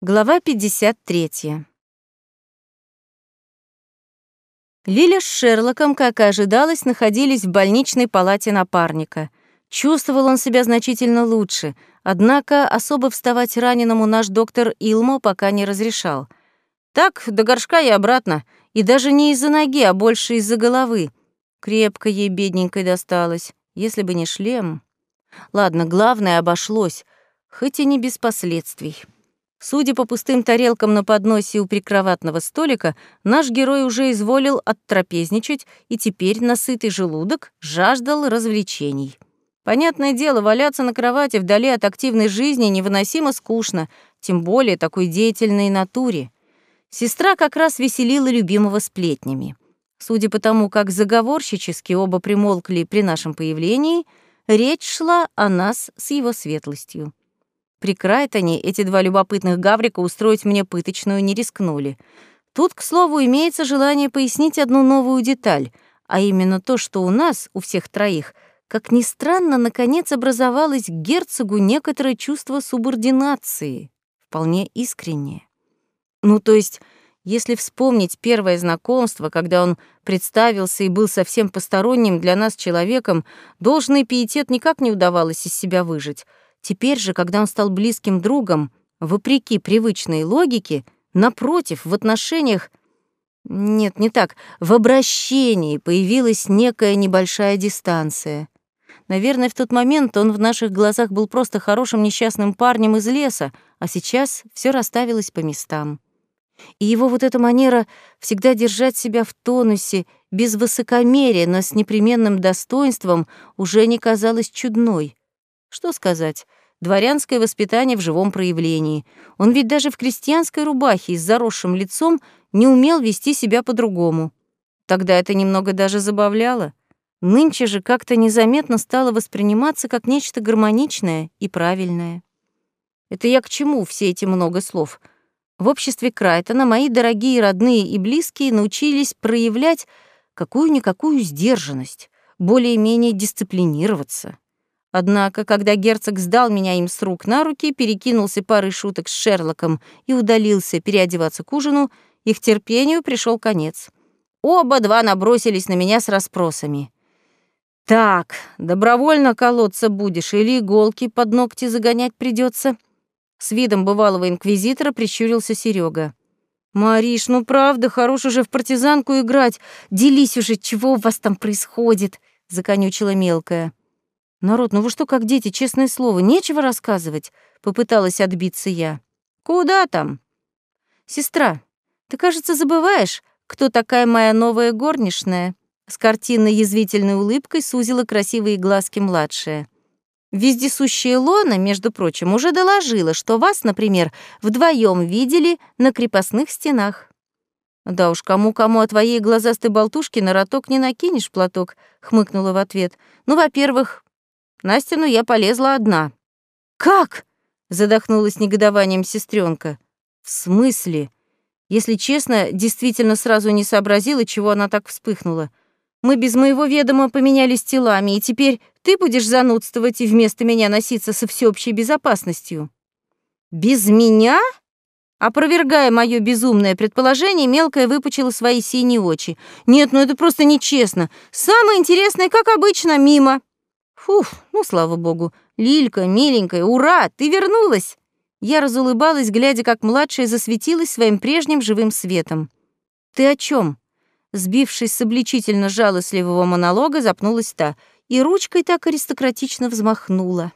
Глава 53. Лиля с Шерлоком, как и ожидалось, находились в больничной палате напарника. Чувствовал он себя значительно лучше, однако особо вставать раненому наш доктор Илмо пока не разрешал. Так, до горшка и обратно, и даже не из-за ноги, а больше из-за головы. Крепко ей бедненькой досталось, если бы не шлем. Ладно, главное обошлось, хоть и не без последствий. Судя по пустым тарелкам на подносе у прикроватного столика, наш герой уже изволил оттрапезничать и теперь на сытый желудок жаждал развлечений. Понятное дело, валяться на кровати вдали от активной жизни невыносимо скучно, тем более такой деятельной натуре. Сестра как раз веселила любимого сплетнями. Судя по тому, как заговорщически оба примолкли при нашем появлении, речь шла о нас с его светлостью. При Крайтоне эти два любопытных гаврика устроить мне пыточную не рискнули. Тут, к слову, имеется желание пояснить одну новую деталь, а именно то, что у нас, у всех троих, как ни странно, наконец образовалось к герцогу некоторое чувство субординации, вполне искреннее. Ну, то есть, если вспомнить первое знакомство, когда он представился и был совсем посторонним для нас человеком, должный пиетет никак не удавалось из себя выжить — Теперь же, когда он стал близким другом, вопреки привычной логике, напротив, в отношениях нет, не так. В обращении появилась некая небольшая дистанция. Наверное, в тот момент он в наших глазах был просто хорошим несчастным парнем из леса, а сейчас все расставилось по местам. И его вот эта манера всегда держать себя в тонусе, без высокомерия, но с непременным достоинством, уже не казалась чудной. Что сказать? Дворянское воспитание в живом проявлении. Он ведь даже в крестьянской рубахе с заросшим лицом не умел вести себя по-другому. Тогда это немного даже забавляло. Нынче же как-то незаметно стало восприниматься как нечто гармоничное и правильное. Это я к чему все эти много слов? В обществе Крайтона мои дорогие родные и близкие научились проявлять какую-никакую сдержанность, более-менее дисциплинироваться. Однако, когда герцог сдал меня им с рук на руки, перекинулся парой шуток с Шерлоком и удалился переодеваться к ужину, их терпению пришел конец. Оба два набросились на меня с расспросами. «Так, добровольно колоться будешь или иголки под ногти загонять придется? С видом бывалого инквизитора прищурился Серега. «Мариш, ну правда, хорош уже в партизанку играть. Делись уже, чего у вас там происходит?» — законючила мелкая. «Народ, ну вы что, как дети, честное слово, нечего рассказывать?» — попыталась отбиться я. «Куда там?» «Сестра, ты, кажется, забываешь, кто такая моя новая горничная?» С картинной язвительной улыбкой сузила красивые глазки младшая. Вездесущая Лона, между прочим, уже доложила, что вас, например, вдвоем видели на крепостных стенах. «Да уж, кому-кому, а твоей глазастой болтушки на роток не накинешь платок», — хмыкнула в ответ. «Ну, во-первых, на стену я полезла одна. «Как?» — задохнулась негодованием сестренка. «В смысле?» Если честно, действительно сразу не сообразила, чего она так вспыхнула. Мы без моего ведома поменялись телами, и теперь ты будешь занудствовать и вместо меня носиться со всеобщей безопасностью. Без меня? Опровергая мое безумное предположение, мелкая выпучила свои синие очи. Нет, ну это просто нечестно. Самое интересное, как обычно, мимо. Фух, ну, слава богу. Лилька, миленькая, ура, ты вернулась!» Я разулыбалась, глядя, как младшая засветилась своим прежним живым светом. «Ты о чем? Сбившись с обличительно жалостливого монолога, запнулась та и ручкой так аристократично взмахнула.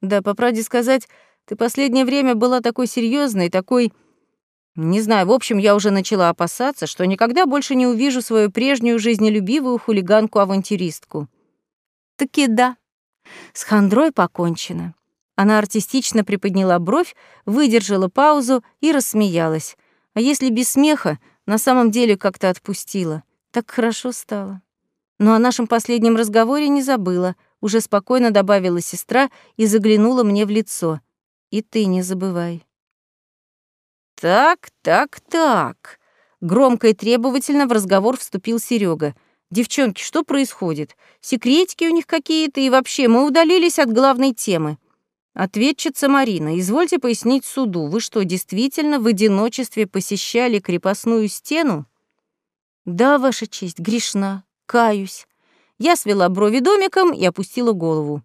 «Да, по правде сказать, ты последнее время была такой серьезной, такой...» Не знаю, в общем, я уже начала опасаться, что никогда больше не увижу свою прежнюю жизнелюбивую хулиганку-авантюристку. Таки да. С хандрой покончено. Она артистично приподняла бровь, выдержала паузу и рассмеялась. А если без смеха, на самом деле как-то отпустила. Так хорошо стало. Но о нашем последнем разговоре не забыла, уже спокойно добавила сестра и заглянула мне в лицо. И ты не забывай. Так, так, так. Громко и требовательно в разговор вступил Серега. Девчонки, что происходит? Секретики у них какие-то, и вообще мы удалились от главной темы. Ответчица Марина, извольте пояснить суду, вы что, действительно в одиночестве посещали крепостную стену? Да, Ваша честь, грешна, каюсь. Я свела брови домиком и опустила голову.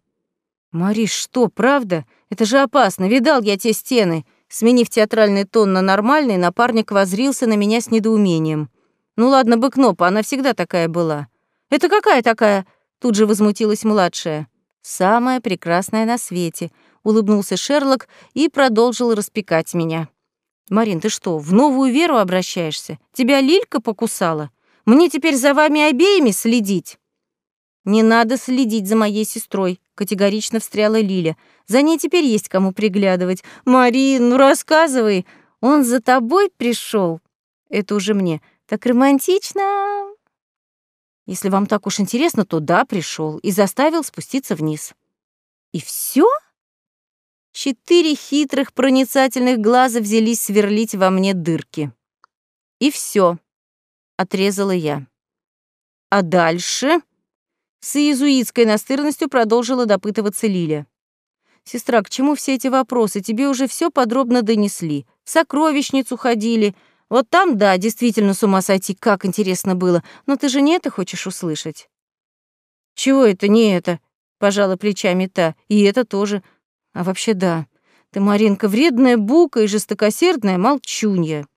Мариш, что, правда? Это же опасно, видал я те стены. Сменив театральный тон на нормальный, напарник возрился на меня с недоумением. Ну ладно бы Кнопа, она всегда такая была. Это какая такая? Тут же возмутилась младшая. Самая прекрасная на свете, улыбнулся Шерлок и продолжил распекать меня. Марин, ты что, в новую веру обращаешься? Тебя Лилька покусала? Мне теперь за вами обеими следить? Не надо следить за моей сестрой, категорично встряла Лиля. За ней теперь есть кому приглядывать. Марин, ну рассказывай. Он за тобой пришел. Это уже мне. Так романтично. Если вам так уж интересно, то да, пришел и заставил спуститься вниз. И все? Четыре хитрых проницательных глаза взялись сверлить во мне дырки. И все, отрезала я. А дальше с иезуитской настырностью продолжила допытываться Лиля. «Сестра, к чему все эти вопросы? Тебе уже все подробно донесли. В сокровищницу ходили. Вот там, да, действительно с ума сойти, как интересно было. Но ты же не это хочешь услышать?» «Чего это, не это?» — пожала плечами та. «И это тоже. А вообще да. Ты, Маринка, вредная бука и жестокосердная молчунья».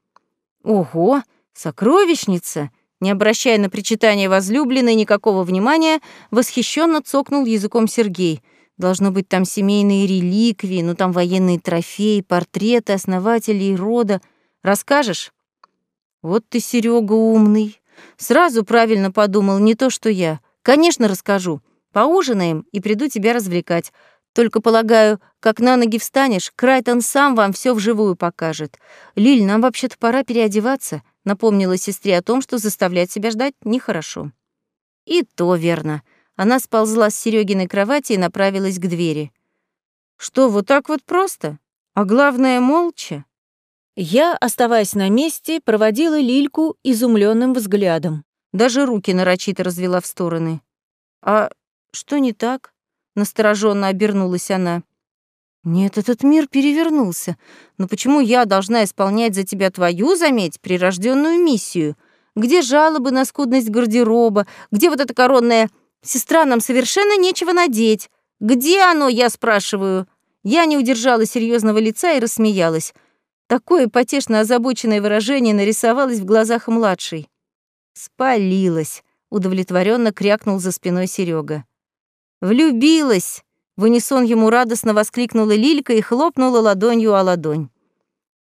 «Ого, сокровищница!» Не обращая на причитание возлюбленной никакого внимания, восхищенно цокнул языком Сергей. Должно быть там семейные реликвии, ну там военные трофеи, портреты основателей рода. Расскажешь? Вот ты, Серега, умный. Сразу правильно подумал, не то что я. Конечно, расскажу. Поужинаем и приду тебя развлекать. Только, полагаю, как на ноги встанешь, Крайтон сам вам все вживую покажет. Лиль, нам вообще-то пора переодеваться напомнила сестре о том, что заставлять себя ждать нехорошо. И то верно. Она сползла с Серёгиной кровати и направилась к двери. Что, вот так вот просто? А главное, молча? Я, оставаясь на месте, проводила Лильку изумленным взглядом. Даже руки нарочито развела в стороны. «А что не так?» — настороженно обернулась она. Нет, этот мир перевернулся. Но почему я должна исполнять за тебя твою, заметь, прирожденную миссию? Где жалобы на скудность гардероба? Где вот эта коронная «Сестра, нам совершенно нечего надеть»? Где оно, я спрашиваю? Я не удержала серьезного лица и рассмеялась. Такое потешно озабоченное выражение нарисовалось в глазах младшей. «Спалилась», — удовлетворенно крякнул за спиной Серега. «Влюбилась!» В унисон ему радостно воскликнула Лилька и хлопнула ладонью о ладонь.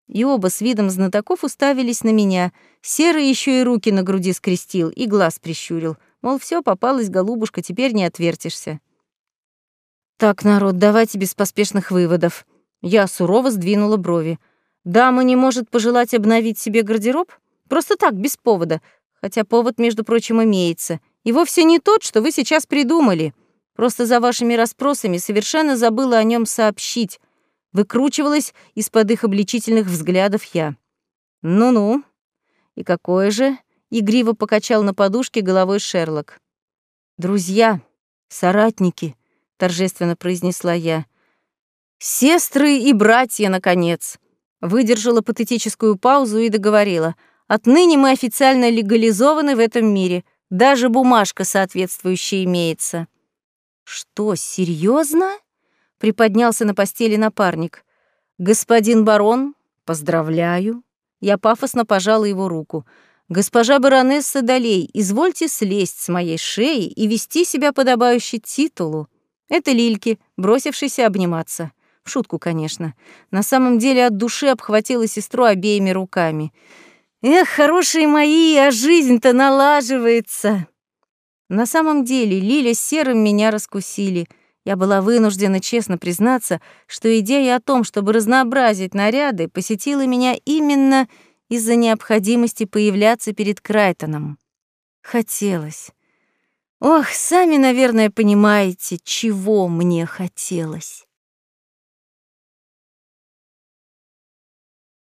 И оба с видом знатоков уставились на меня. Серый еще и руки на груди скрестил и глаз прищурил. Мол, все попалось, голубушка, теперь не отвертишься. Так, народ, давайте без поспешных выводов. Я сурово сдвинула брови. Дама не может пожелать обновить себе гардероб? Просто так, без повода. Хотя повод, между прочим, имеется. И вовсе не тот, что вы сейчас придумали. Просто за вашими расспросами совершенно забыла о нем сообщить. Выкручивалась из-под их обличительных взглядов я. Ну-ну. И какое же? Игриво покачал на подушке головой Шерлок. Друзья, соратники, торжественно произнесла я. Сестры и братья, наконец. Выдержала патетическую паузу и договорила. Отныне мы официально легализованы в этом мире. Даже бумажка соответствующая имеется. «Что, серьезно? приподнялся на постели напарник. «Господин барон, поздравляю». Я пафосно пожала его руку. «Госпожа баронесса Долей, извольте слезть с моей шеи и вести себя подобающе титулу. Это Лильки, бросившийся обниматься. В шутку, конечно. На самом деле от души обхватила сестру обеими руками. «Эх, хорошие мои, а жизнь-то налаживается!» На самом деле Лиля с Серым меня раскусили. Я была вынуждена честно признаться, что идея о том, чтобы разнообразить наряды, посетила меня именно из-за необходимости появляться перед Крайтоном. Хотелось. Ох, сами, наверное, понимаете, чего мне хотелось.